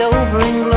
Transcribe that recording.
over and